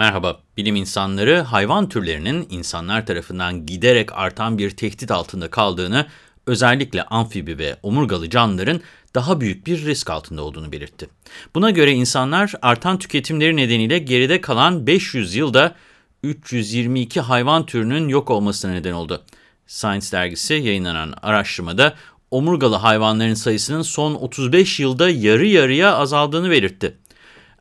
Merhaba, bilim insanları hayvan türlerinin insanlar tarafından giderek artan bir tehdit altında kaldığını, özellikle amfibi ve omurgalı canlıların daha büyük bir risk altında olduğunu belirtti. Buna göre insanlar artan tüketimleri nedeniyle geride kalan 500 yılda 322 hayvan türünün yok olmasına neden oldu. Science dergisi yayınlanan araştırmada omurgalı hayvanların sayısının son 35 yılda yarı yarıya azaldığını belirtti.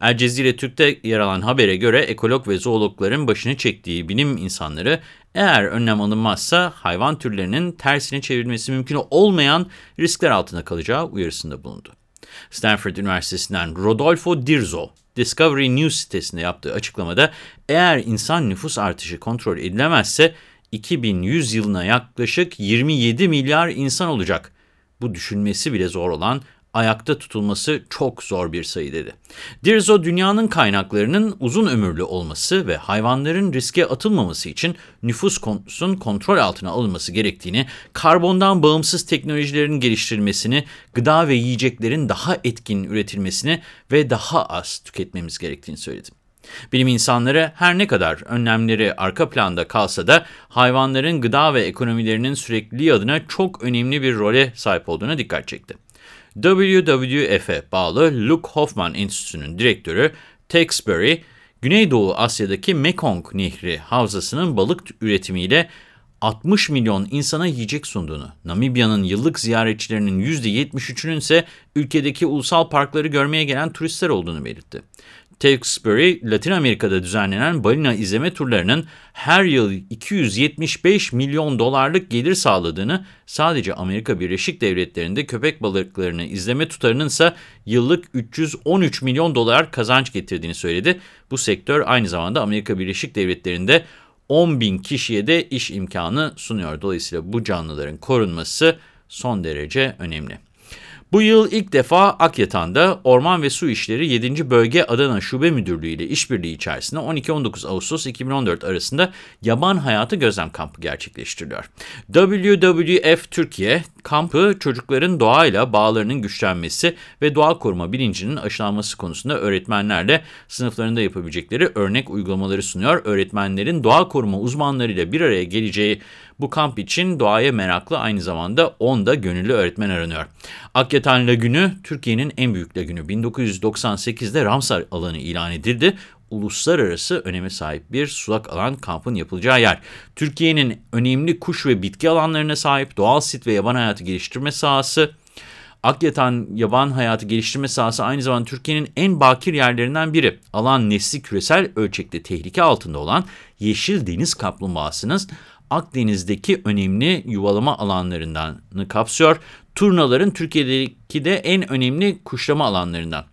El Cezire Türk'te yer alan habere göre ekolog ve zoologların başını çektiği bilim insanları eğer önlem alınmazsa hayvan türlerinin tersine çevrilmesi mümkün olmayan riskler altında kalacağı uyarısında bulundu. Stanford Üniversitesi'nden Rodolfo Dirzo, Discovery News sitesinde yaptığı açıklamada eğer insan nüfus artışı kontrol edilemezse 2100 yılına yaklaşık 27 milyar insan olacak. Bu düşünmesi bile zor olan ayakta tutulması çok zor bir sayı dedi. Dirzo dünyanın kaynaklarının uzun ömürlü olması ve hayvanların riske atılmaması için nüfus konusunun kontrol altına alınması gerektiğini, karbondan bağımsız teknolojilerin geliştirilmesini, gıda ve yiyeceklerin daha etkin üretilmesini ve daha az tüketmemiz gerektiğini söyledi. Bilim insanları her ne kadar önlemleri arka planda kalsa da hayvanların gıda ve ekonomilerinin sürekliliği adına çok önemli bir role sahip olduğuna dikkat çekti. WWF'e bağlı Luke Hoffman Enstitüsü'nün direktörü Berry, Güneydoğu Asya'daki Mekong Nehri havzasının balık üretimiyle 60 milyon insana yiyecek sunduğunu, Namibya'nın yıllık ziyaretçilerinin %73'ünün ise ülkedeki ulusal parkları görmeye gelen turistler olduğunu belirtti. Tewksbury, Latin Amerika'da düzenlenen balina izleme turlarının her yıl 275 milyon dolarlık gelir sağladığını, sadece Amerika Birleşik Devletleri'nde köpek balıklarını izleme tutarının ise yıllık 313 milyon dolar kazanç getirdiğini söyledi. Bu sektör aynı zamanda Amerika Birleşik Devletleri'nde 10 bin kişiye de iş imkanı sunuyor. Dolayısıyla bu canlıların korunması son derece önemli. Bu yıl ilk defa Akyatağ'da Orman ve Su İşleri 7. Bölge Adana Şube Müdürlüğü ile işbirliği içerisinde 12-19 Ağustos 2014 arasında yaban hayatı gözlem kampı gerçekleştiriliyor. WWF Türkiye kampı çocukların doğayla bağlarının güçlenmesi ve doğa koruma bilincinin aşılanması konusunda öğretmenlerle sınıflarında yapabilecekleri örnek uygulamaları sunuyor. Öğretmenlerin doğa koruma uzmanlarıyla bir araya geleceği bu kamp için doğaya meraklı aynı zamanda 10 da gönüllü öğretmen aranıyor. Akyatan Lagünü Türkiye'nin en büyük lagünü. 1998'de Ramsar alanı ilan edildi uluslararası öneme sahip bir sulak alan kampın yapılacağı yer. Türkiye'nin önemli kuş ve bitki alanlarına sahip doğal sit ve yaban hayatı geliştirme sahası. Akyatan yaban hayatı geliştirme sahası aynı zamanda Türkiye'nin en bakir yerlerinden biri. Alan nesli küresel ölçekte tehlike altında olan yeşil deniz kaplumbağasının Akdeniz'deki önemli yuvalama alanlarından kapsıyor. Turnaların Türkiye'deki de en önemli kuşlama alanlarından.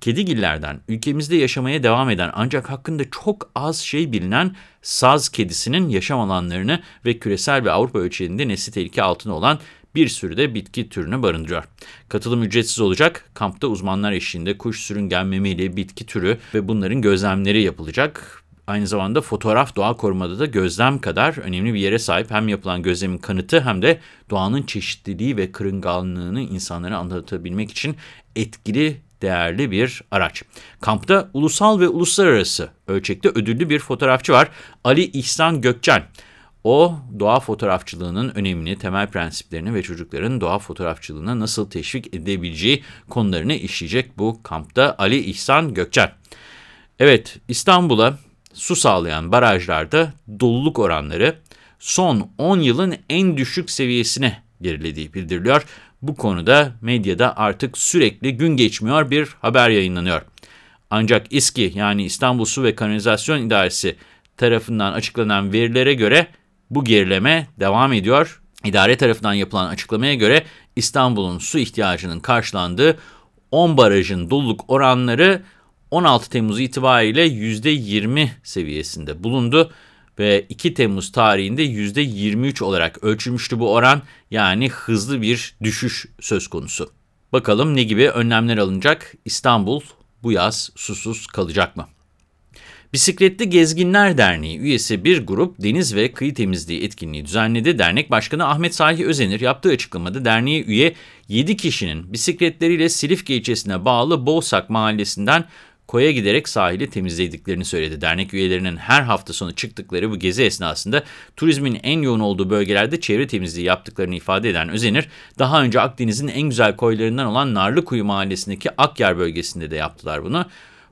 Kedigillerden ülkemizde yaşamaya devam eden ancak hakkında çok az şey bilinen saz kedisinin yaşam alanlarını ve küresel ve Avrupa ölçeğinde nesli tehlike altında olan bir sürü de bitki türünü barındırıyor. Katılım ücretsiz olacak. Kampta uzmanlar eşliğinde kuş sürüngenmemeli bitki türü ve bunların gözlemleri yapılacak. Aynı zamanda fotoğraf doğa korumada da gözlem kadar önemli bir yere sahip. Hem yapılan gözlemin kanıtı hem de doğanın çeşitliliği ve kırınganlığını insanlara anlatabilmek için etkili değerli bir araç. Kampta ulusal ve uluslararası ölçekte ödüllü bir fotoğrafçı var. Ali İhsan Gökçen. O doğa fotoğrafçılığının önemini, temel prensiplerini ve çocukların doğa fotoğrafçılığına nasıl teşvik edebileceği konularını işleyecek bu kampta Ali İhsan Gökçen. Evet İstanbul'a su sağlayan barajlarda doluluk oranları son 10 yılın en düşük seviyesine gerilediği bildiriliyor. Bu konuda medyada artık sürekli gün geçmiyor bir haber yayınlanıyor. Ancak İSKİ yani İstanbul Su ve Kanalizasyon İdaresi tarafından açıklanan verilere göre bu gerileme devam ediyor. İdare tarafından yapılan açıklamaya göre İstanbul'un su ihtiyacının karşılandığı 10 barajın doluluk oranları 16 Temmuz itibariyle %20 seviyesinde bulundu ve 2 Temmuz tarihinde %23 olarak ölçülmüştü bu oran yani hızlı bir düşüş söz konusu. Bakalım ne gibi önlemler alınacak? İstanbul bu yaz susuz kalacak mı? Bisikletli Gezginler Derneği üyesi bir grup deniz ve kıyı temizliği etkinliği düzenledi. Dernek Başkanı Ahmet Salih Özenir yaptığı açıklamada derneğe üye 7 kişinin bisikletleriyle Silifke ilçesine bağlı Boğsak mahallesinden koya giderek sahili temizlediklerini söyledi. Dernek üyelerinin her hafta sonu çıktıkları bu gezi esnasında turizmin en yoğun olduğu bölgelerde çevre temizliği yaptıklarını ifade eden Özenir, daha önce Akdeniz'in en güzel koylarından olan Narlıkuyu mahallesindeki Akyar bölgesinde de yaptılar bunu.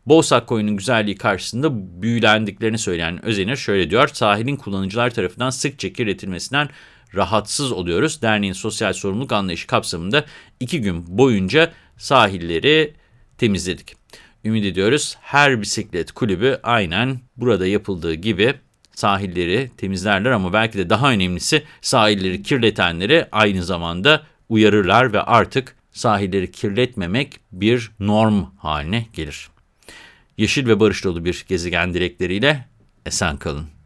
Boğsak koyunun güzelliği karşısında büyülendiklerini söyleyen Özenir şöyle diyor, sahilin kullanıcılar tarafından sıkça kirletilmesinden rahatsız oluyoruz. Derneğin sosyal sorumluluk anlayışı kapsamında iki gün boyunca sahilleri temizledik. Ümit ediyoruz her bisiklet kulübü aynen burada yapıldığı gibi sahilleri temizlerler ama belki de daha önemlisi sahilleri kirletenleri aynı zamanda uyarırlar ve artık sahilleri kirletmemek bir norm haline gelir. Yeşil ve barış dolu bir gezegen dilekleriyle esen kalın.